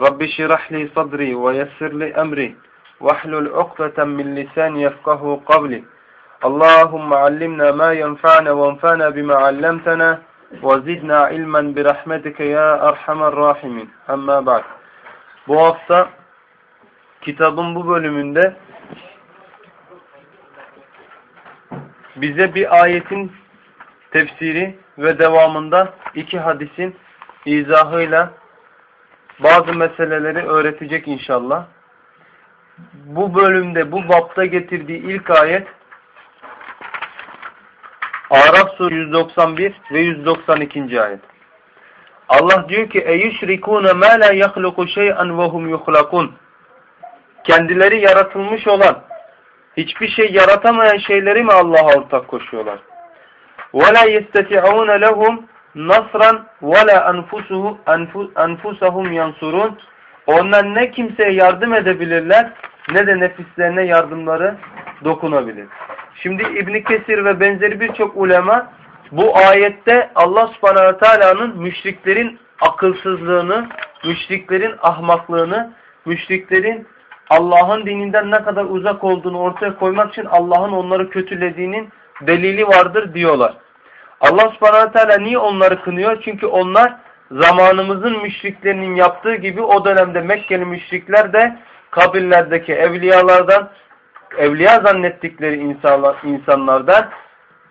Rabbi şirahli sadri ve yessirli emri vahlul ukdeten min lisani yefkahu kavli. Allahumme allimna ma yenfa'na ve enfa'na bima allamtana ve zidna ilmen bi rahmetike ya erhamer rahimin. Amma ba'd. Bu hafta kitabın bu bölümünde bize bir ayetin tefsiri ve devamında iki hadisin izahıyla bazı meseleleri öğretecek inşallah. Bu bölümde, bu bapta getirdiği ilk ayet Araf Suresi 191 ve 192. ayet. Allah diyor ki اَيُشْرِكُونَ مَا لَا يَخْلُقُ شَيْئًا وَهُمْ يُخْلَقُونَ Kendileri yaratılmış olan, hiçbir şey yaratamayan şeyleri mi Allah'a ortak koşuyorlar? وَلَا يَسْتَتِعُونَ لَهُمْ nasran ve la enfusuhu enfusahum yansurun. Onlar ne kimseye yardım edebilirler ne de nefislerine yardımları dokunabilir. Şimdi İbn Kesir ve benzeri birçok ulema bu ayette Allah Subhanahu Teala'nın müşriklerin akılsızlığını, müşriklerin ahmaklığını, müşriklerin Allah'ın dininden ne kadar uzak olduğunu ortaya koymak için Allah'ın onları kötülediğinin delili vardır diyorlar. Allah subhanahu teala niye onları kınıyor? Çünkü onlar zamanımızın müşriklerinin yaptığı gibi o dönemde Mekkeli müşrikler de kabirlerdeki evliyalardan, evliya zannettikleri insanlar, insanlardan,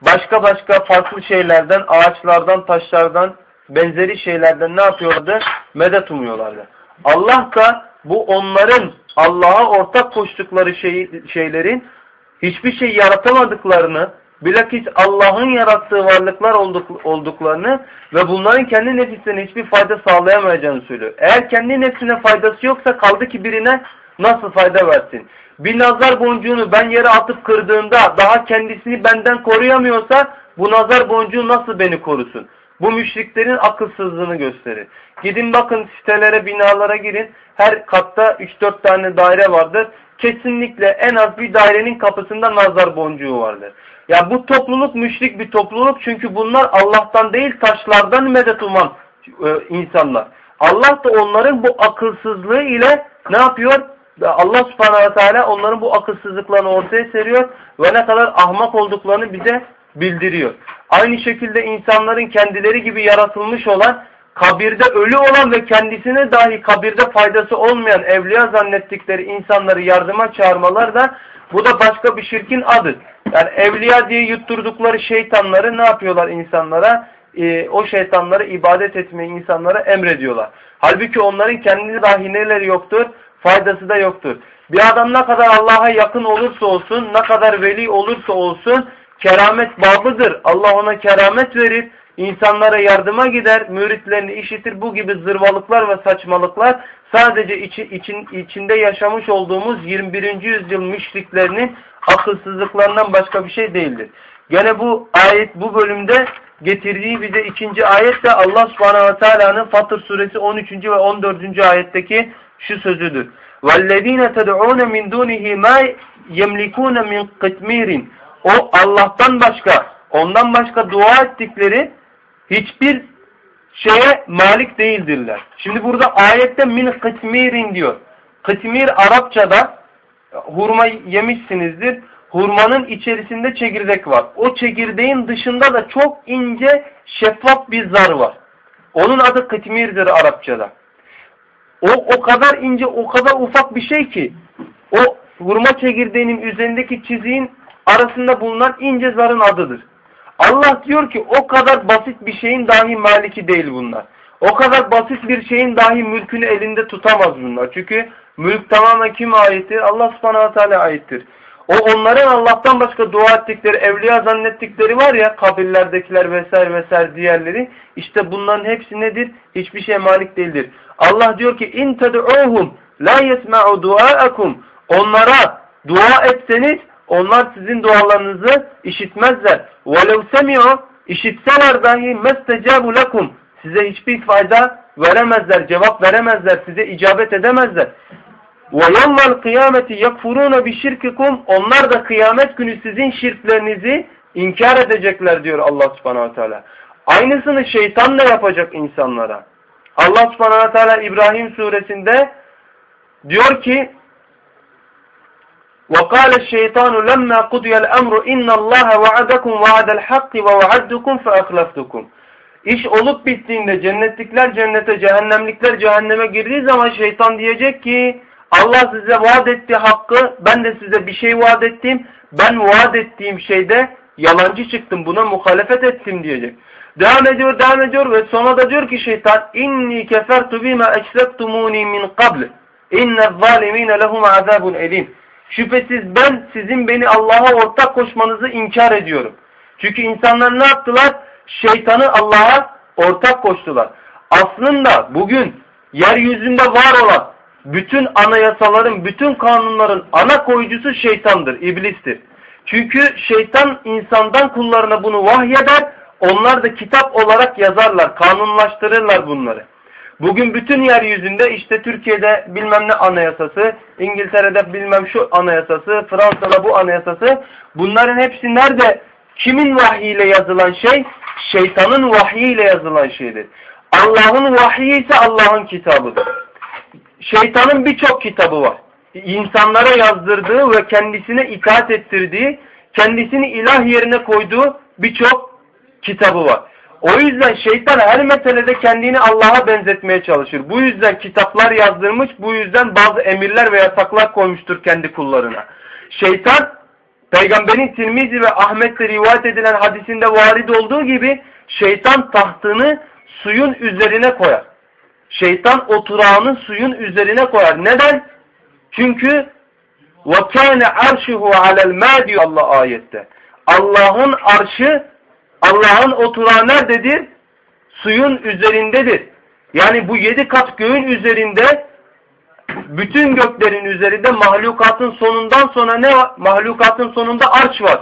başka başka farklı şeylerden, ağaçlardan, taşlardan, benzeri şeylerden ne yapıyorlardı? Medet umuyorlardı. Allah da bu onların Allah'a ortak koştukları şey, şeylerin hiçbir şey yaratamadıklarını, bilakis Allah'ın yarattığı varlıklar olduk, olduklarını ve bunların kendi nefislerine hiçbir fayda sağlayamayacağını söylüyor. Eğer kendi nefsine faydası yoksa kaldı ki birine nasıl fayda versin? Bir nazar boncuğunu ben yere atıp kırdığımda daha kendisini benden koruyamıyorsa bu nazar boncuğu nasıl beni korusun? Bu müşriklerin akılsızlığını gösterir. Gidin bakın sitelere, binalara girin. Her katta 3-4 tane daire vardır. Kesinlikle en az bir dairenin kapısında nazar boncuğu vardır. Ya bu topluluk müşrik bir topluluk çünkü bunlar Allah'tan değil taşlardan medet uman e, insanlar. Allah da onların bu akılsızlığı ile ne yapıyor? Allah subhanahu teala onların bu akılsızlıklarını ortaya seriyor ve ne kadar ahmak olduklarını bize bildiriyor. Aynı şekilde insanların kendileri gibi yaratılmış olan, kabirde ölü olan ve kendisine dahi kabirde faydası olmayan evliya zannettikleri insanları yardıma çağırmalar da bu da başka bir şirkin adı. Yani evliya diye yutturdukları şeytanları ne yapıyorlar insanlara? Ee, o şeytanları ibadet etmeyi insanlara emrediyorlar. Halbuki onların kendine dahi neleri yoktur? Faydası da yoktur. Bir adam ne kadar Allah'a yakın olursa olsun, ne kadar veli olursa olsun keramet babıdır. Allah ona keramet verir insanlara yardıma gider, müritlerini işitir. Bu gibi zırvalıklar ve saçmalıklar sadece içi, için, içinde yaşamış olduğumuz 21. yüzyıl müşriklerinin akılsızlıklarından başka bir şey değildir. Gene bu ayet bu bölümde getirdiği bize ikinci ayet de Allah subhanahu ve teala'nın Fatır suresi 13. ve 14. ayetteki şu sözüdür. وَالَّذ۪ينَ تَدْعُونَ مِنْ دُونِهِ مَا يَمْلِكُونَ مِنْ قِتْمِيرٍ O Allah'tan başka, ondan başka dua ettikleri hiçbir şeye malik değildirler. Şimdi burada ayette min kıtmirin diyor. Kıtmir Arapçada hurma yemişsinizdir. Hurmanın içerisinde çekirdek var. O çekirdeğin dışında da çok ince şeffaf bir zar var. Onun adı kıtmirdir Arapçada. O o kadar ince, o kadar ufak bir şey ki o hurma çekirdeğinin üzerindeki çiziğin arasında bulunan ince zarın adıdır. Allah diyor ki o kadar basit bir şeyin dahi maliki değil bunlar. O kadar basit bir şeyin dahi mülkünü elinde tutamaz bunlar. Çünkü mülk tamamen kime aittir? Allah subhanahu teala aittir. O onların Allah'tan başka dua ettikleri, evliya zannettikleri var ya kabirlerdekiler vesaire vesaire diğerleri. işte bunların hepsi nedir? Hiçbir şey malik değildir. Allah diyor ki in ted'uhum la yesma'u duaakum. Onlara dua etseniz onlar sizin dualarınızı işitmezler. وَلَوْ سَمِعُوا işitseler dahi مَسْتَجَابُ لَكُمْ Size hiçbir fayda veremezler, cevap veremezler, size icabet edemezler. وَيَوْمَ الْقِيَامَةِ يَكْفُرُونَ بِشِرْكِكُمْ Onlar da kıyamet günü sizin şirklerinizi inkar edecekler diyor Allah subhanahu teala. Aynısını şeytan da yapacak insanlara. Allah subhanahu teala İbrahim suresinde diyor ki وَقَالَ الشَّيْطَانُ لَمَّا قُضِيَ الْأَمْرُ اِنَّ اللّٰهَ وَعَدَكُمْ وَعَدَ الْحَقِّ وَوَعَدُّكُمْ فَأَخْلَفْتُكُمْ İş olup bittiğinde cennetlikler cennete, cehennemlikler cehenneme girdiği zaman şeytan diyecek ki Allah size vaat etti hakkı, ben de size bir şey vaat ettim. Ben vaat ettiğim şeyde yalancı çıktım, buna muhalefet ettim diyecek. Devam ediyor, devam ediyor ve sonra da diyor ki şeytan inni kefertu bima eksektumuni min qabl. İnne zalimine lehum azabun elim. Şüphesiz ben sizin beni Allah'a ortak koşmanızı inkar ediyorum. Çünkü insanlar ne yaptılar? Şeytanı Allah'a ortak koştular. Aslında bugün yeryüzünde var olan bütün anayasaların, bütün kanunların ana koyucusu şeytandır, iblistir. Çünkü şeytan insandan kullarına bunu vahyeder, onlar da kitap olarak yazarlar, kanunlaştırırlar bunları. Bugün bütün yeryüzünde işte Türkiye'de bilmem ne anayasası, İngiltere'de bilmem şu anayasası, Fransa'da bu anayasası. Bunların hepsi nerede? Kimin vahyiyle yazılan şey? Şeytanın vahyiyle yazılan şeydir. Allah'ın vahyi ise Allah'ın kitabıdır. Şeytanın birçok kitabı var. İnsanlara yazdırdığı ve kendisine itaat ettirdiği, kendisini ilah yerine koyduğu birçok kitabı var. O yüzden şeytan her meselede kendini Allah'a benzetmeye çalışır. Bu yüzden kitaplar yazdırmış, bu yüzden bazı emirler ve yasaklar koymuştur kendi kullarına. Şeytan, Peygamberin Tirmizi ve Ahmet'te rivayet edilen hadisinde varid olduğu gibi şeytan tahtını suyun üzerine koyar. Şeytan oturağını suyun üzerine koyar. Neden? Çünkü وَكَانَ عَرْشِهُ عَلَى الْمَا diyor Allah ayette. Allah'ın arşı Allah'ın oturağı nerededir? Suyun üzerindedir. Yani bu yedi kat göğün üzerinde bütün göklerin üzerinde mahlukatın sonundan sonra ne var? Mahlukatın sonunda arş var.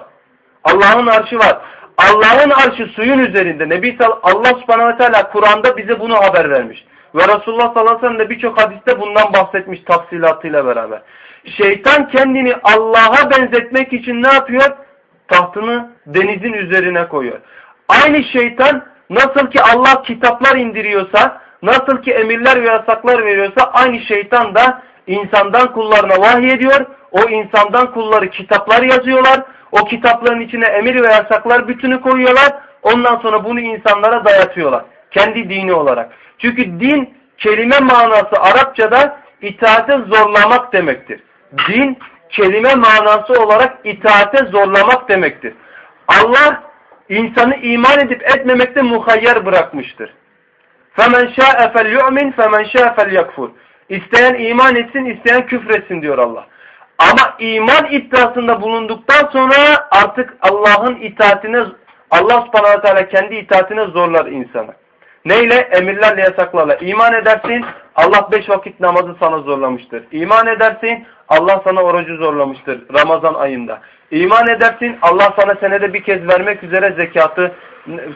Allah'ın arşı var. Allah'ın arşı suyun üzerinde. Nebi Allah subhanahu ve teala Kur'an'da bize bunu haber vermiş. Ve Resulullah sallallahu aleyhi ve sellem de birçok hadiste bundan bahsetmiş tafsilatıyla beraber. Şeytan kendini Allah'a benzetmek için ne yapıyor? Tahtını denizin üzerine koyuyor. Aynı şeytan nasıl ki Allah kitaplar indiriyorsa, nasıl ki emirler ve yasaklar veriyorsa aynı şeytan da insandan kullarına vahiy ediyor. O insandan kulları kitaplar yazıyorlar. O kitapların içine emir ve yasaklar bütünü koyuyorlar. Ondan sonra bunu insanlara dayatıyorlar. Kendi dini olarak. Çünkü din kelime manası Arapçada itaate zorlamak demektir. Din kelime manası olarak itaate zorlamak demektir. Allah insanı iman edip etmemekte muhayyer bırakmıştır. فَمَنْ شَاءَ فَلْيُؤْمِنْ فَمَنْ شَاءَ فَلْيَكْفُرْ İsteyen iman etsin, isteyen küfretsin diyor Allah. Ama iman iddiasında bulunduktan sonra artık Allah'ın itaatine, Allah subhanahu teala kendi itaatine zorlar insanı. Neyle? Emirlerle, yasaklarla. İman edersin, Allah beş vakit namazı sana zorlamıştır. İman edersin, Allah sana orucu zorlamıştır Ramazan ayında. İman edersin, Allah sana senede bir kez vermek üzere zekatı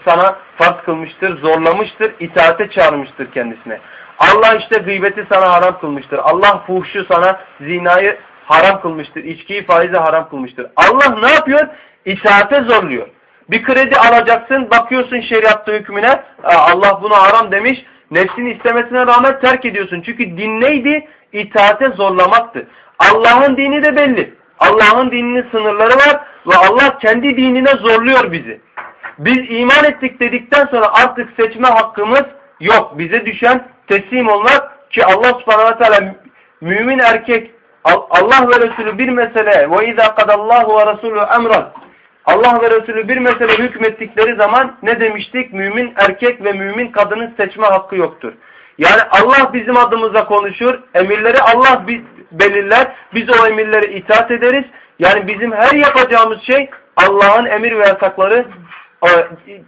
sana farz kılmıştır, zorlamıştır, itaate çağırmıştır kendisine. Allah işte gıybeti sana haram kılmıştır. Allah fuhşu sana zinayı haram kılmıştır. İçkiyi faizi haram kılmıştır. Allah ne yapıyor? İtaate zorluyor. Bir kredi alacaksın, bakıyorsun şeriatta hükmüne, Allah bunu haram demiş, nefsin istemesine rağmen terk ediyorsun. Çünkü din neydi? İtaate zorlamaktı. Allah'ın dini de belli. Allah'ın dininin sınırları var ve Allah kendi dinine zorluyor bizi. Biz iman ettik dedikten sonra artık seçme hakkımız yok. Bize düşen teslim olmak ki Allah subhanahu teala mümin erkek Allah ve Resulü bir mesele ve izâ kadallahu ve Resulü emran Allah ve Resulü bir mesele hükmettikleri zaman ne demiştik? Mümin erkek ve mümin kadının seçme hakkı yoktur. Yani Allah bizim adımıza konuşur. Emirleri Allah belirler. Biz o emirlere itaat ederiz. Yani bizim her yapacağımız şey Allah'ın emir ve yasakları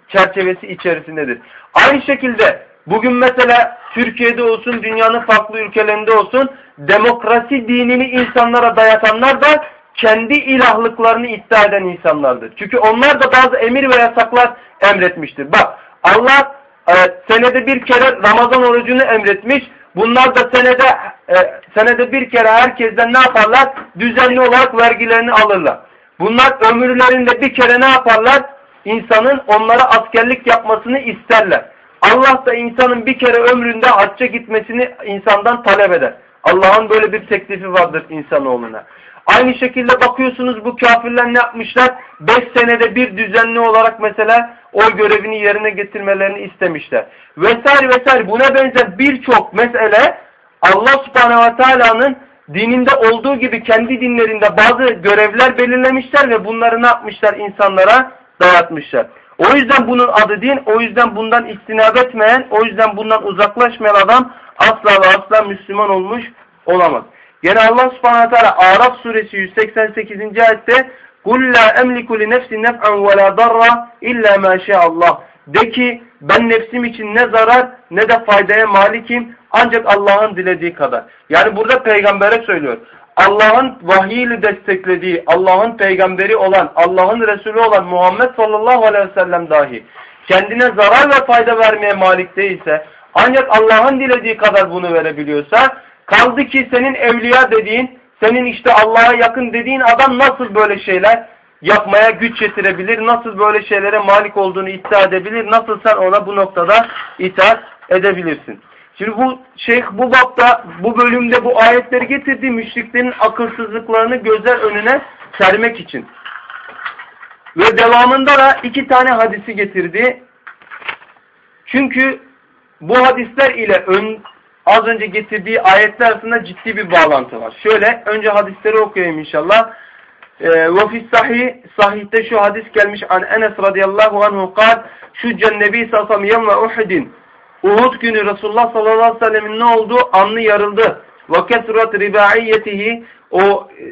çerçevesi içerisindedir. Aynı şekilde Bugün mesela Türkiye'de olsun, dünyanın farklı ülkelerinde olsun demokrasi dinini insanlara dayatanlar da kendi ilahlıklarını iddia eden insanlardır. Çünkü onlar da bazı emir ve yasaklar emretmiştir. Bak Allah e, senede bir kere Ramazan orucunu emretmiş. Bunlar da senede e, senede bir kere herkesten ne yaparlar? Düzenli olarak vergilerini alırlar. Bunlar ömürlerinde bir kere ne yaparlar? İnsanın onlara askerlik yapmasını isterler. Allah da insanın bir kere ömründe hacca gitmesini insandan talep eder. Allah'ın böyle bir teklifi vardır insanoğluna. Aynı şekilde bakıyorsunuz bu kafirler ne yapmışlar? Beş senede bir düzenli olarak mesela o görevini yerine getirmelerini istemişler. Vesaire vesaire buna benzer birçok mesele Allah subhanehu ve teala'nın dininde olduğu gibi kendi dinlerinde bazı görevler belirlemişler ve bunları ne yapmışlar insanlara dayatmışlar. O yüzden bunun adı din, o yüzden bundan istinab etmeyen, o yüzden bundan uzaklaşmayan adam asla ve asla Müslüman olmuş olamaz. Gene Allah subhanahu teala Araf suresi 188. ayette قُلْ لَا اَمْلِكُ لِنَفْسِ نَفْعًا وَلَا ضَرَّ اِلَّا مَا شَاءَ اللّٰهِ De ki ben nefsim için ne zarar ne de faydaya malikim ancak Allah'ın dilediği kadar. Yani burada peygambere söylüyor. Allah'ın vahiyle desteklediği, Allah'ın peygamberi olan, Allah'ın Resulü olan Muhammed sallallahu aleyhi ve sellem dahi kendine zarar ve fayda vermeye malik değilse ancak Allah'ın dilediği kadar bunu verebiliyorsa kaldı ki senin evliya dediğin, senin işte Allah'a yakın dediğin adam nasıl böyle şeyler yapmaya güç yetirebilir, nasıl böyle şeylere malik olduğunu iddia edebilir, nasıl sen ona bu noktada itaat edebilirsin. Şimdi bu şeyh bu bapta, bu bölümde bu ayetleri getirdi müşriklerin akılsızlıklarını gözler önüne sermek için. Ve devamında da iki tane hadisi getirdi. Çünkü bu hadisler ile ön, az önce getirdiği ayetler arasında ciddi bir bağlantı var. Şöyle önce hadisleri okuyayım inşallah. Ve fi sahih, sahihte şu hadis gelmiş an Enes radıyallahu anhu kal şu cennebi sasam yevme uhudin Uhud günü Resulullah sallallahu aleyhi ve sellemin ne oldu? Anlı yarıldı. Kesrat ribaiyetihi o e,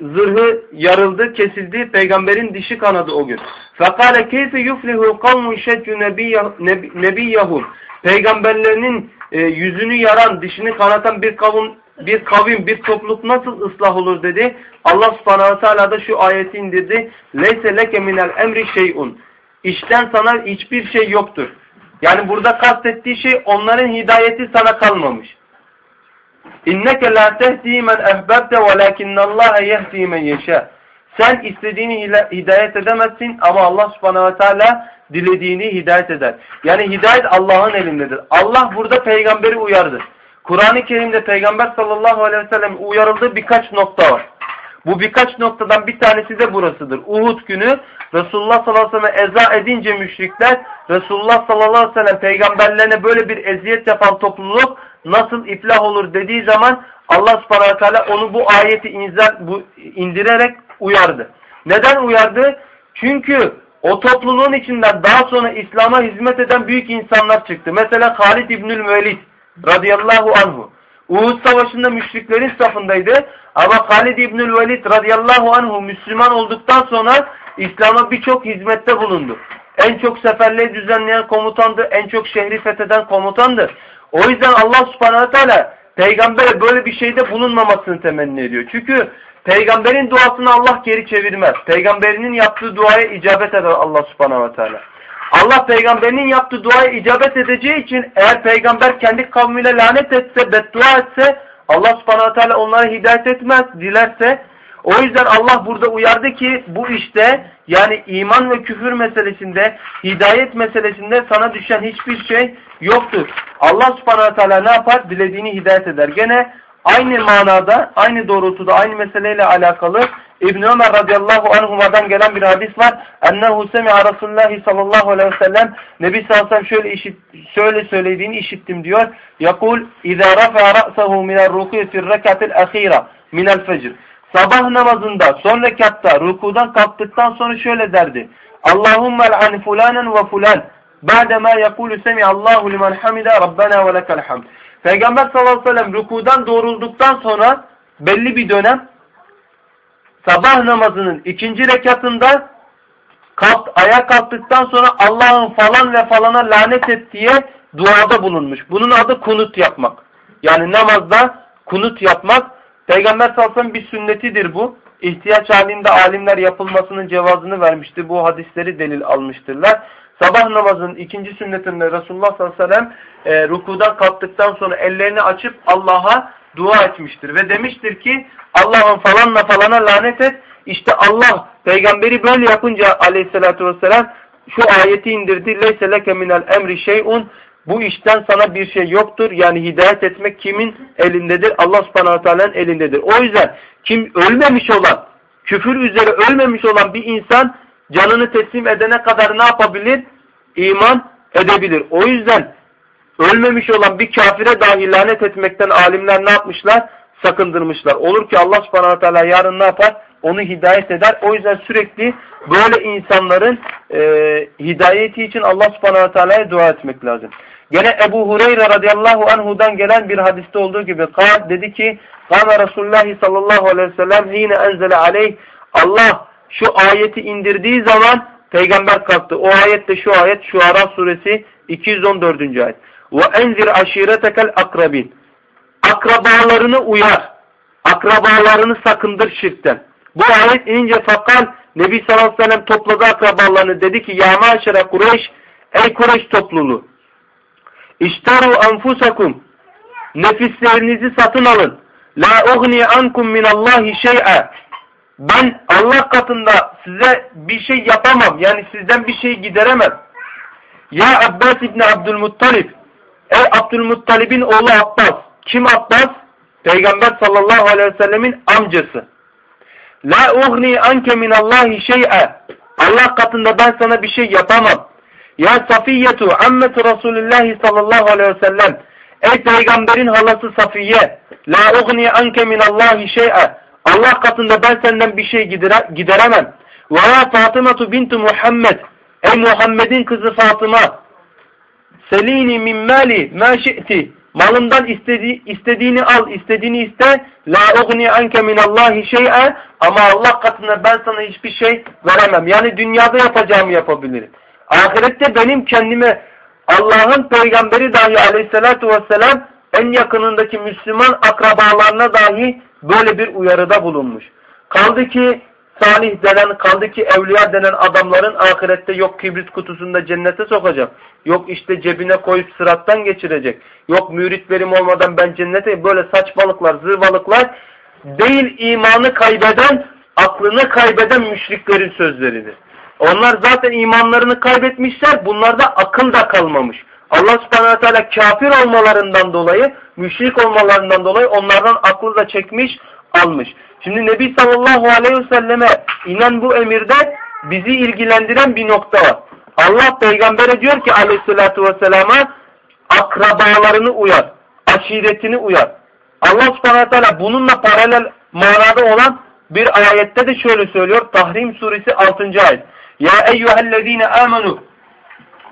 zırhı yarıldı, kesildi. Peygamberin dişi kanadı o gün. Fekale keyfe yuflihu kavmun şeccü nebiyyahum. Peygamberlerinin e, yüzünü yaran, dişini kanatan bir kavim, bir kavim, bir topluluk nasıl ıslah olur dedi. Allah subhanahu teala da şu ayeti indirdi. Leyse leke minel emri şeyun. İşten sana hiçbir şey yoktur. Yani burada kastettiği şey onların hidayeti sana kalmamış. İnneke la tehdi men ehbebte velakinnallaha yehdi men yeşâ. Sen istediğini hidayet edemezsin ama Allah subhanehu ve teala dilediğini hidayet eder. Yani hidayet Allah'ın elindedir. Allah burada peygamberi uyardı. Kur'an-ı Kerim'de peygamber sallallahu aleyhi ve sellem uyarıldığı birkaç nokta var. Bu birkaç noktadan bir tanesi de burasıdır. Uhud günü Resulullah sallallahu aleyhi ve sellem eza edince müşrikler Resulullah sallallahu aleyhi ve sellem peygamberlerine böyle bir eziyet yapan topluluk nasıl iflah olur dediği zaman Allah subhanahu teala onu bu ayeti inzal, bu, indirerek uyardı. Neden uyardı? Çünkü o topluluğun içinden daha sonra İslam'a hizmet eden büyük insanlar çıktı. Mesela Halid İbnül Velid radıyallahu anhu. Uhud Savaşı'nda müşriklerin safındaydı. Ama Halid İbnül Velid radıyallahu anhu Müslüman olduktan sonra İslam'a birçok hizmette bulundu. En çok seferleri düzenleyen komutandı. En çok şehri fetheden komutandı. O yüzden Allah subhanahu teala peygambere böyle bir şeyde bulunmamasını temenni ediyor. Çünkü peygamberin duasını Allah geri çevirmez. Peygamberinin yaptığı duaya icabet eder Allah subhanahu teala. Allah peygamberinin yaptığı duaya icabet edeceği için eğer peygamber kendi kavmine lanet etse, beddua etse Allah subhanahu teala onlara hidayet etmez. Dilerse o yüzden Allah burada uyardı ki bu işte yani iman ve küfür meselesinde, hidayet meselesinde sana düşen hiçbir şey yoktur. Allah subhanahu teala ne yapar? Dilediğini hidayet eder. Gene aynı manada, aynı doğrultuda, aynı meseleyle alakalı İbn Ömer radıyallahu anhuma'dan gelen bir hadis var. Ennehu semi'a Resulullah sallallahu aleyhi ve sellem Nebi sallallahu şöyle, işit, şöyle söylediğini işittim diyor. Yakul İzâ rafa'a ra'sahu minel rukû fir rekatil ahira minel fecr. Sabah namazında son rekatta rukudan kalktıktan sonra şöyle derdi. Allahümme l'an fulanen ve fulan. Ba'dema yakulu semi Allahu limen hamide Rabbena ve lekel hamd. Peygamber sallallahu aleyhi ve sellem rukudan doğrulduktan sonra belli bir dönem sabah namazının ikinci rekatında kalk, ayağa kalktıktan sonra Allah'ın falan ve falana lanet et diye duada bulunmuş. Bunun adı kunut yapmak. Yani namazda kunut yapmak. Peygamber sallallahu bir sünnetidir bu. İhtiyaç halinde alimler yapılmasının cevazını vermiştir. Bu hadisleri delil almıştırlar. Sabah namazının ikinci sünnetinde Resulullah sallallahu aleyhi ve sellem e, rukudan kalktıktan sonra ellerini açıp Allah'a dua etmiştir. Ve demiştir ki Allah'ın falanla falana lanet et. İşte Allah peygamberi böyle yapınca aleyhissalatü vesselam şu ayeti indirdi. Leyse leke minel emri şey'un bu işten sana bir şey yoktur. Yani hidayet etmek kimin elindedir? Allah subhanahu teala'nın elindedir. O yüzden kim ölmemiş olan, küfür üzere ölmemiş olan bir insan canını teslim edene kadar ne yapabilir? İman edebilir. O yüzden ölmemiş olan bir kafire dahi lanet etmekten alimler ne yapmışlar? Sakındırmışlar. Olur ki Allah subhanahu teala yarın ne yapar? Onu hidayet eder. O yüzden sürekli böyle insanların e, hidayeti için Allah subhanahu teala'ya dua etmek lazım. Gene Ebu Hureyre radıyallahu anhudan gelen bir hadiste olduğu gibi kal dedi ki Kâme Resulullah sallallahu aleyhi ve sellem hine enzele aleyh Allah şu ayeti indirdiği zaman peygamber kalktı. O ayet de şu ayet Şuara suresi 214. ayet. Ve enzir aşiretekel akrabin. Akrabalarını uyar. Akrabalarını sakındır şirkten. Bu ayet inince fakal Nebi sallallahu aleyhi ve sellem topladı akrabalarını dedi ki ya maşere Kureyş ey Kureyş topluluğu İştaru anfusakum nefislerinizi satın alın. La ugni ankum minallahi şey'a. Ben Allah katında size bir şey yapamam. Yani sizden bir şey gideremem. Ya Abbas İbni Abdülmuttalib. Ey Abdülmuttalib'in oğlu Abbas. Kim Abbas? Peygamber sallallahu aleyhi ve sellemin amcası. La ugni anke minallahi şey'a. Allah katında ben sana bir şey yapamam. Ya Safiyetu ammetu Resulullah sallallahu aleyhi ve sellem. Ey peygamberin halası Safiye. La ugni anke minallahi şey'a. Allah katında ben senden bir şey gidere, gideremem. Ve ya Fatıma bintu Muhammed. Ey Muhammed'in kızı Fatıma. Selini min mali ma şi'ti. Malından istedi, istediğini al, istediğini iste. La ugni anke minallahi şey'a. Ama Allah katında ben sana hiçbir şey veremem. Yani dünyada yapacağımı yapabilirim. Ahirette benim kendime Allah'ın peygamberi dahi aleyhissalatu vesselam en yakınındaki Müslüman akrabalarına dahi böyle bir uyarıda bulunmuş. Kaldı ki salih denen, kaldı ki evliya denen adamların ahirette yok kibrit kutusunda cennete sokacak. Yok işte cebine koyup sırattan geçirecek. Yok müritlerim olmadan ben cennete böyle saçmalıklar, zırvalıklar değil imanı kaybeden, aklını kaybeden müşriklerin sözleridir. Onlar zaten imanlarını kaybetmişler. Bunlarda akıl da kalmamış. Allah subhanahu teala kafir olmalarından dolayı, müşrik olmalarından dolayı onlardan aklı da çekmiş, almış. Şimdi Nebi sallallahu aleyhi ve selleme inen bu emirde bizi ilgilendiren bir nokta var. Allah peygambere diyor ki aleyhissalatü vesselama akrabalarını uyar, aşiretini uyar. Allah subhanahu teala bununla paralel manada olan bir ayette de şöyle söylüyor. Tahrim suresi 6. ayet. Ya eyyühellezine amenu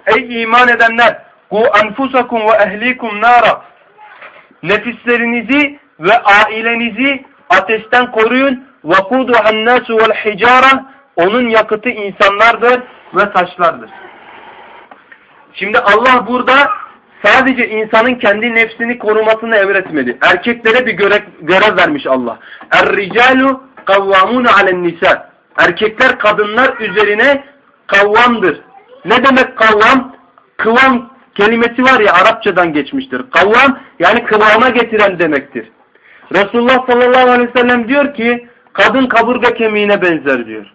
Ey iman edenler Ku enfusakum ve ehlikum nara Nefislerinizi ve ailenizi ateşten koruyun. وَقُودُهَا النَّاسُ وَالْحِجَارَةِ Onun yakıtı insanlardır ve taşlardır. Şimdi Allah burada sadece insanın kendi nefsini korumasını emretmedi. Erkeklere bir görev, görev vermiş Allah. Er-ricalu kavvamun alen nisa. Erkekler kadınlar üzerine kavvamdır. Ne demek kavvam? Kıvam kelimesi var ya Arapçadan geçmiştir. Kavvam yani kıvama getiren demektir. Resulullah sallallahu aleyhi ve sellem diyor ki kadın kaburga kemiğine benzer diyor.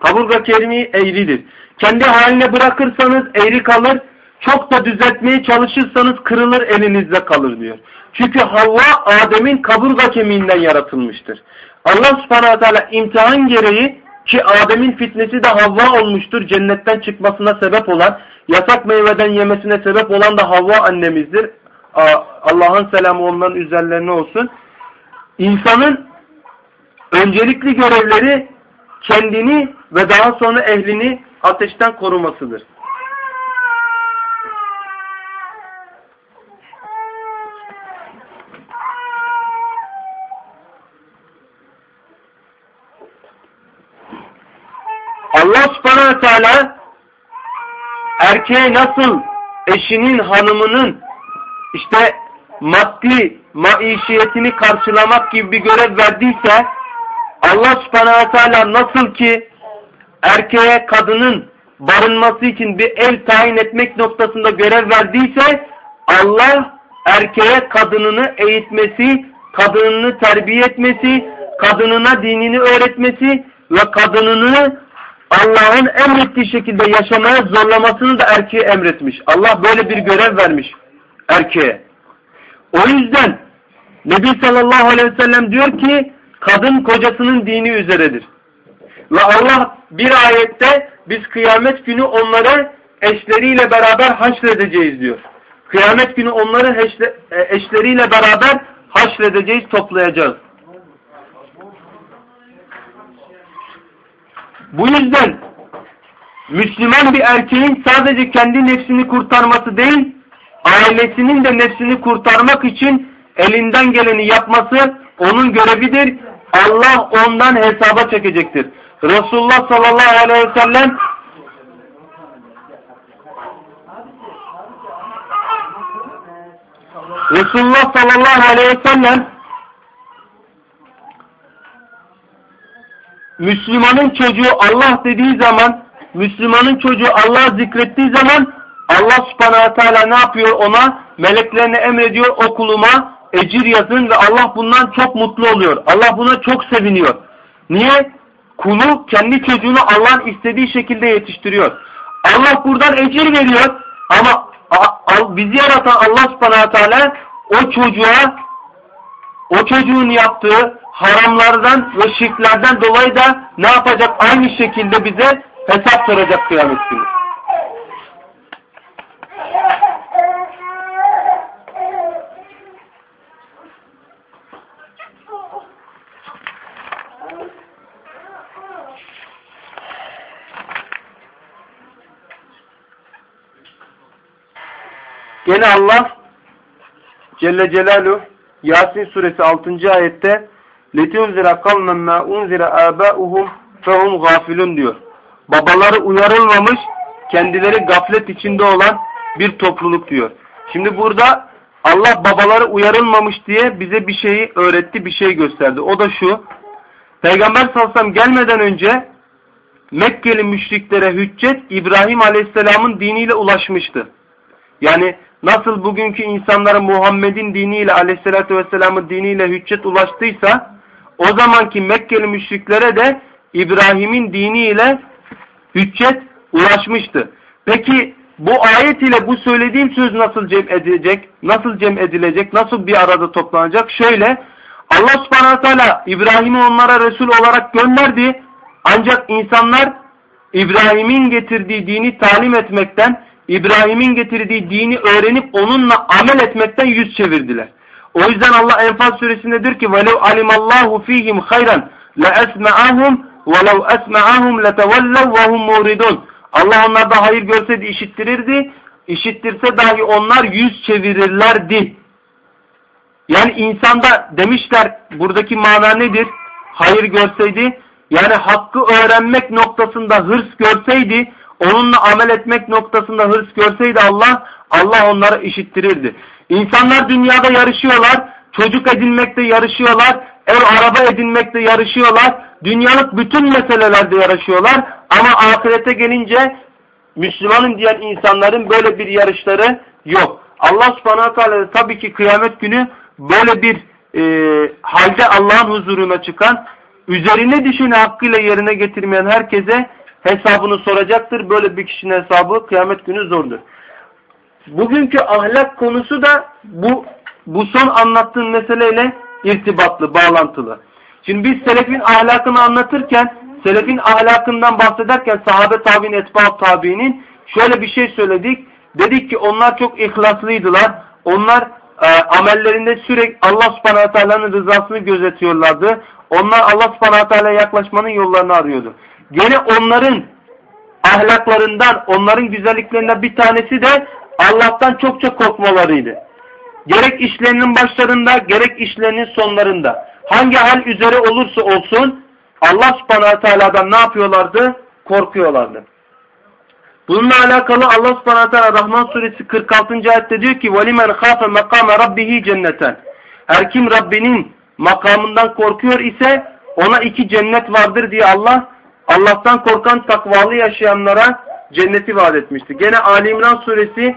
Kaburga kemiği eğridir. Kendi haline bırakırsanız eğri kalır. Çok da düzeltmeye çalışırsanız kırılır elinizde kalır diyor. Çünkü Havva Adem'in kaburga kemiğinden yaratılmıştır. Allah subhanahu teala imtihan gereği ki Adem'in fitnesi de Havva olmuştur. Cennetten çıkmasına sebep olan, yasak meyveden yemesine sebep olan da Havva annemizdir. Allah'ın selamı onların üzerlerine olsun. İnsanın öncelikli görevleri kendini ve daha sonra ehlini ateşten korumasıdır. Subhanahu teala erkeğe nasıl eşinin hanımının işte maddi maişiyetini karşılamak gibi bir görev verdiyse Allah subhanahu teala nasıl ki erkeğe kadının barınması için bir ev tayin etmek noktasında görev verdiyse Allah erkeğe kadınını eğitmesi, kadınını terbiye etmesi, kadınına dinini öğretmesi ve kadınını Allah'ın emrettiği şekilde yaşamaya zorlamasını da erkeğe emretmiş. Allah böyle bir görev vermiş erkeğe. O yüzden Nebi sallallahu aleyhi ve sellem diyor ki kadın kocasının dini üzeredir. Ve Allah bir ayette biz kıyamet günü onları eşleriyle beraber haşredeceğiz diyor. Kıyamet günü onları e, eşleriyle beraber haşredeceğiz, toplayacağız. Bu yüzden Müslüman bir erkeğin sadece kendi nefsini kurtarması değil, ailesinin de nefsini kurtarmak için elinden geleni yapması onun görevidir. Allah ondan hesaba çekecektir. Resulullah sallallahu aleyhi ve sellem Resulullah sallallahu aleyhi ve sellem Müslümanın çocuğu Allah dediği zaman Müslümanın çocuğu Allah zikrettiği zaman Allah subhanahu teala ne yapıyor ona? Meleklerine emrediyor okuluma ecir yazın ve Allah bundan çok mutlu oluyor. Allah buna çok seviniyor. Niye? Kulu kendi çocuğunu Allah'ın istediği şekilde yetiştiriyor. Allah buradan ecir veriyor ama bizi yaratan Allah subhanahu teala o çocuğa o çocuğun yaptığı haramlardan ve şirklerden dolayı da ne yapacak? Aynı şekilde bize hesap soracak kıyamet günü. Gene Allah Celle Celaluhu Yasin suresi 6. ayette لِتُنْزِرَ قَوْمًا مَا اُنْزِرَ آبَاؤُهُمْ فَهُمْ غَافِلُونَ diyor. Babaları uyarılmamış, kendileri gaflet içinde olan bir topluluk diyor. Şimdi burada Allah babaları uyarılmamış diye bize bir şeyi öğretti, bir şey gösterdi. O da şu, Peygamber sallallahu gelmeden önce Mekkeli müşriklere hüccet İbrahim aleyhisselamın diniyle ulaşmıştı. Yani nasıl bugünkü insanlara Muhammed'in diniyle aleyhissalatü vesselamın diniyle hüccet ulaştıysa o zamanki Mekkeli müşriklere de İbrahim'in diniyle hüccet ulaşmıştı. Peki bu ayet ile bu söylediğim söz nasıl cem edilecek? Nasıl cem edilecek? Nasıl bir arada toplanacak? Şöyle Allah subhanahu teala İbrahim'i onlara Resul olarak gönderdi. Ancak insanlar İbrahim'in getirdiği dini talim etmekten, İbrahim'in getirdiği dini öğrenip onunla amel etmekten yüz çevirdiler. O yüzden Allah Enfal suresinde diyor ki وَلَوْ عَلِمَ اللّٰهُ ف۪يهِمْ خَيْرًا لَاَسْمَعَهُمْ وَلَوْ أَسْمَعَهُمْ لَتَوَلَّوْ وَهُمْ مُورِدُونَ Allah onlarda hayır görseydi işittirirdi. İşittirse dahi onlar yüz çevirirlerdi. Yani insanda demişler buradaki mana nedir? Hayır görseydi yani hakkı öğrenmek noktasında hırs görseydi onunla amel etmek noktasında hırs görseydi Allah Allah onlara işittirirdi. İnsanlar dünyada yarışıyorlar. Çocuk edinmekte yarışıyorlar. Ev araba edinmekte yarışıyorlar. Dünyalık bütün meselelerde yarışıyorlar. Ama ahirete gelince Müslümanın diyen insanların böyle bir yarışları yok. Allah subhanahu teala tabii ki kıyamet günü böyle bir e, halde Allah'ın huzuruna çıkan, üzerine düşeni hakkıyla yerine getirmeyen herkese hesabını soracaktır. Böyle bir kişinin hesabı kıyamet günü zordur. Bugünkü ahlak konusu da bu bu son anlattığım meseleyle irtibatlı, bağlantılı. Şimdi biz selefin ahlakını anlatırken, selefin ahlakından bahsederken sahabe tabi'in, etbab tabi'nin şöyle bir şey söyledik. Dedik ki onlar çok ihlaslıydılar. Onlar e, amellerinde sürekli Allah subhanahu teala'nın rızasını gözetiyorlardı. Onlar Allah subhanahu teala'ya yaklaşmanın yollarını arıyordu. Gene onların ahlaklarından, onların güzelliklerinden bir tanesi de Allah'tan çok çok korkmalarıydı. Gerek işlerinin başlarında, gerek işlerinin sonlarında. Hangi hal üzere olursa olsun Allah subhanahu teala'dan ne yapıyorlardı? Korkuyorlardı. Bununla alakalı Allah subhanahu teala Rahman suresi 46. ayette diyor ki وَلِمَنْ خَافَ مَقَامَ رَبِّهِ cenneten. Her kim Rabbinin makamından korkuyor ise ona iki cennet vardır diye Allah Allah'tan korkan takvalı yaşayanlara cenneti vaat etmişti. Gene Ali İmran suresi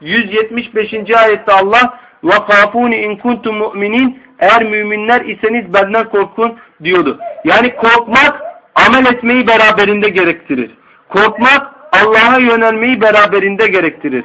175. ayette Allah وَقَافُونِ in kuntum mu'minin Eğer müminler iseniz benden korkun diyordu. Yani korkmak amel etmeyi beraberinde gerektirir. Korkmak Allah'a yönelmeyi beraberinde gerektirir.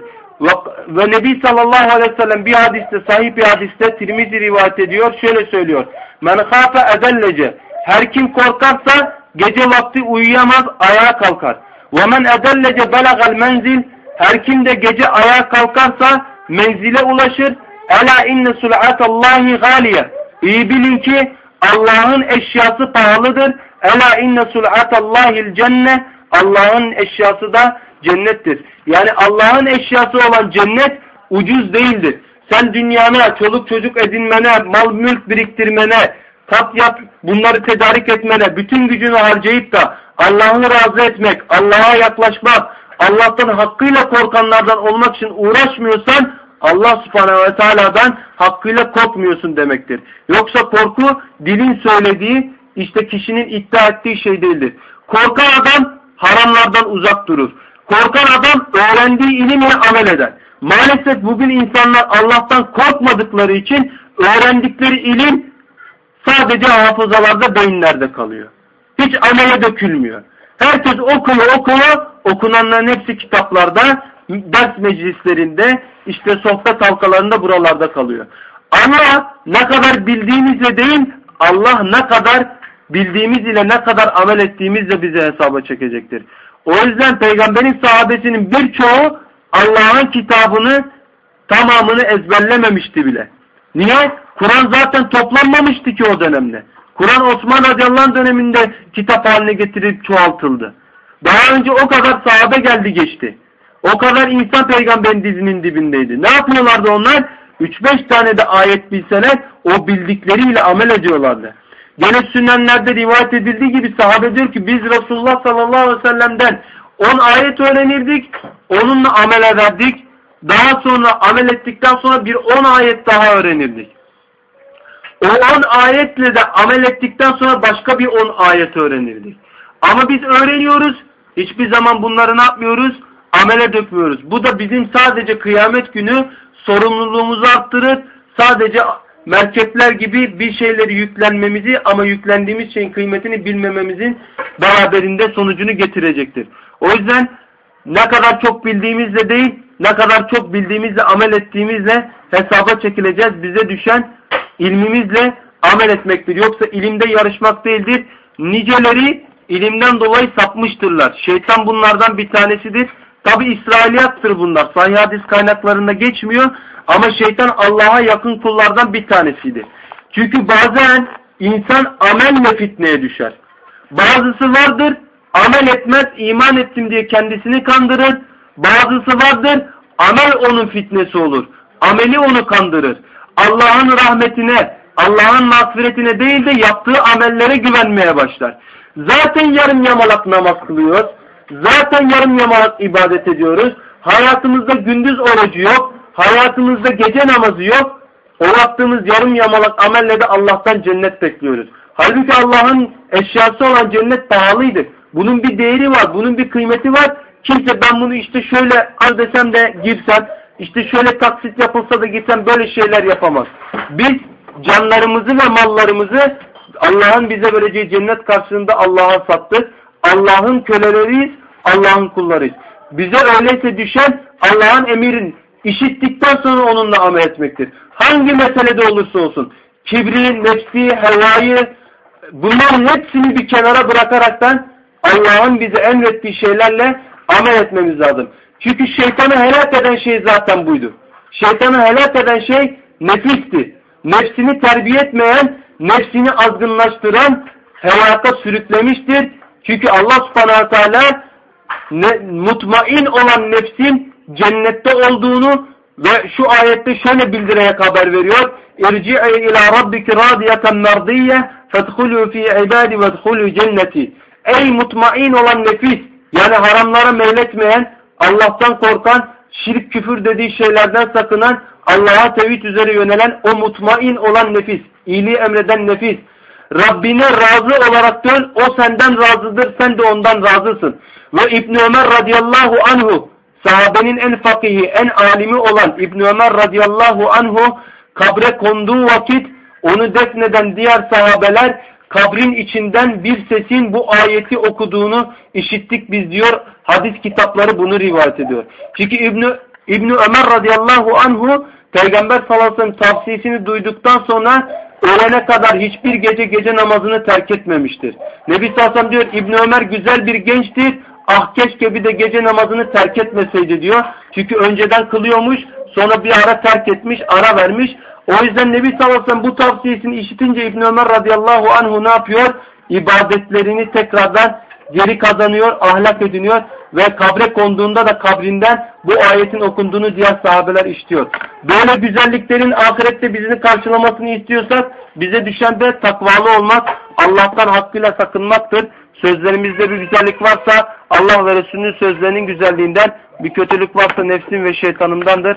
Ve Nebi sallallahu aleyhi ve sellem bir hadiste, sahih bir hadiste Tirmizi rivayet ediyor. Şöyle söylüyor. Men khafe edellece. Her kim korkarsa gece vakti uyuyamaz, ayağa kalkar. Men edellece belagal menzil. Her kim de gece ayağa kalkarsa menzile ulaşır. Ela inne sul'atallahi galiye. İyi bilin ki Allah'ın eşyası pahalıdır. Ela inne sul'atallahil cenne. Allah'ın eşyası da cennettir. Yani Allah'ın eşyası olan cennet ucuz değildir. Sen dünyana, çoluk çocuk edinmene, mal mülk biriktirmene, tat yap, bunları tedarik etmene, bütün gücünü harcayıp da Allah'ı razı etmek, Allah'a yaklaşmak, Allah'tan hakkıyla korkanlardan olmak için uğraşmıyorsan Allah subhanehu ve teala'dan hakkıyla korkmuyorsun demektir. Yoksa korku dilin söylediği işte kişinin iddia ettiği şey değildir. Korkan adam haramlardan uzak durur. Korkan adam öğrendiği ilimle amel eder. Maalesef bugün insanlar Allah'tan korkmadıkları için öğrendikleri ilim sadece hafızalarda, beyinlerde kalıyor. Hiç amele dökülmüyor. Herkes okuyor, okuyor, okunanların hepsi kitaplarda, ders meclislerinde, işte sohbet halkalarında buralarda kalıyor. Ama ne kadar bildiğimizle değil, Allah ne kadar bildiğimiz ile ne kadar amel ettiğimizle bize hesaba çekecektir. O yüzden peygamberin sahabesinin birçoğu Allah'ın kitabını tamamını ezberlememişti bile. Niye? Kur'an zaten toplanmamıştı ki o dönemde. Kur'an Osman radıyallahu döneminde kitap haline getirilip çoğaltıldı. Daha önce o kadar sahabe geldi geçti. O kadar insan peygamberin dizinin dibindeydi. Ne yapıyorlardı onlar? 3-5 tane de ayet bilseler o bildikleriyle amel ediyorlardı. Gene sünnenlerde rivayet edildiği gibi sahabe diyor ki biz Resulullah sallallahu aleyhi ve sellem'den 10 ayet öğrenirdik. Onunla amel ederdik. Daha sonra amel ettikten sonra bir 10 ayet daha öğrenirdik. O 10 ayetle de amel ettikten sonra başka bir 10 ayet öğrenirdik. Ama biz öğreniyoruz. Hiçbir zaman bunları ne yapmıyoruz? Amele dökmüyoruz. Bu da bizim sadece kıyamet günü sorumluluğumuzu arttırır. Sadece merkepler gibi bir şeyleri yüklenmemizi ama yüklendiğimiz şeyin kıymetini bilmememizin beraberinde sonucunu getirecektir. O yüzden ne kadar çok bildiğimizle değil, ne kadar çok bildiğimizle amel ettiğimizle hesaba çekileceğiz. Bize düşen ilmimizle amel etmektir. Yoksa ilimde yarışmak değildir. Niceleri ilimden dolayı sapmıştırlar. Şeytan bunlardan bir tanesidir. Tabi İsrailiyattır bunlar. Sahih hadis kaynaklarında geçmiyor. Ama şeytan Allah'a yakın kullardan bir tanesiydi. Çünkü bazen insan amelle fitneye düşer. Bazısı vardır amel etmez iman ettim diye kendisini kandırır. Bazısı vardır amel onun fitnesi olur. Ameli onu kandırır. Allah'ın rahmetine, Allah'ın mağfiretine değil de yaptığı amellere güvenmeye başlar. Zaten yarım yamalak namaz kılıyoruz. Zaten yarım yamalak ibadet ediyoruz. Hayatımızda gündüz orucu yok. Hayatımızda gece namazı yok. O yaptığımız yarım yamalak amelle de Allah'tan cennet bekliyoruz. Halbuki Allah'ın eşyası olan cennet pahalıydı. Bunun bir değeri var, bunun bir kıymeti var. Kimse ben bunu işte şöyle al desem de girsem, işte şöyle taksit yapılsa da gitsem böyle şeyler yapamaz. Biz canlarımızı ve mallarımızı Allah'ın bize vereceği cennet karşılığında Allah'a sattık. Allah'ın köleleriyiz, Allah'ın kullarıyız. Bize öyleyse düşen Allah'ın emirin işittikten sonra onunla amel etmektir. Hangi meselede olursa olsun. Kibri, nefsi, hevayı bunların hepsini bir kenara bırakaraktan Allah'ın bize emrettiği şeylerle amel etmemiz lazım. Çünkü şeytanı helak eden şey zaten buydu. Şeytanı helak eden şey nefisti. Nefsini terbiye etmeyen, nefsini azgınlaştıran helaka sürüklemiştir. Çünkü Allah subhanahu teala ne, mutmain olan nefsin cennette olduğunu ve şu ayette şöyle bildirerek haber veriyor. İrci'i ila rabbiki radiyeten merdiyye fedhulü fi ibadi vedhulü cenneti. Ey mutmain olan nefis yani haramlara meyletmeyen, Allah'tan korkan, şirk küfür dediği şeylerden sakınan, Allah'a tevhid üzere yönelen o mutmain olan nefis, iyiliği emreden nefis. Rabbine razı olarak dön, o senden razıdır, sen de ondan razısın. Ve İbn Ömer radıyallahu anhu, sahabenin en fakihi, en alimi olan İbn Ömer radıyallahu anhu, kabre konduğu vakit onu defneden diğer sahabeler kabrin içinden bir sesin bu ayeti okuduğunu işittik biz diyor. Hadis kitapları bunu rivayet ediyor. Çünkü İbni, İbni Ömer radıyallahu anhu Peygamber sallallahu aleyhi ve sellem tavsiyesini duyduktan sonra ölene kadar hiçbir gece gece namazını terk etmemiştir. Nebi sellem diyor İbni Ömer güzel bir gençtir. Ah keşke bir de gece namazını terk etmeseydi diyor. Çünkü önceden kılıyormuş sonra bir ara terk etmiş ara vermiş. O yüzden Nebi sallallahu aleyhi bu tavsiyesini işitince İbn Ömer radıyallahu anhu ne yapıyor? İbadetlerini tekrardan geri kazanıyor, ahlak ediniyor ve kabre konduğunda da kabrinden bu ayetin okunduğunu diğer sahabeler işliyor. Böyle güzelliklerin ahirette bizini karşılamasını istiyorsak bize düşen de takvalı olmak, Allah'tan hakkıyla sakınmaktır. Sözlerimizde bir güzellik varsa Allah ve Resulünün sözlerinin güzelliğinden, bir kötülük varsa nefsim ve şeytanımdandır.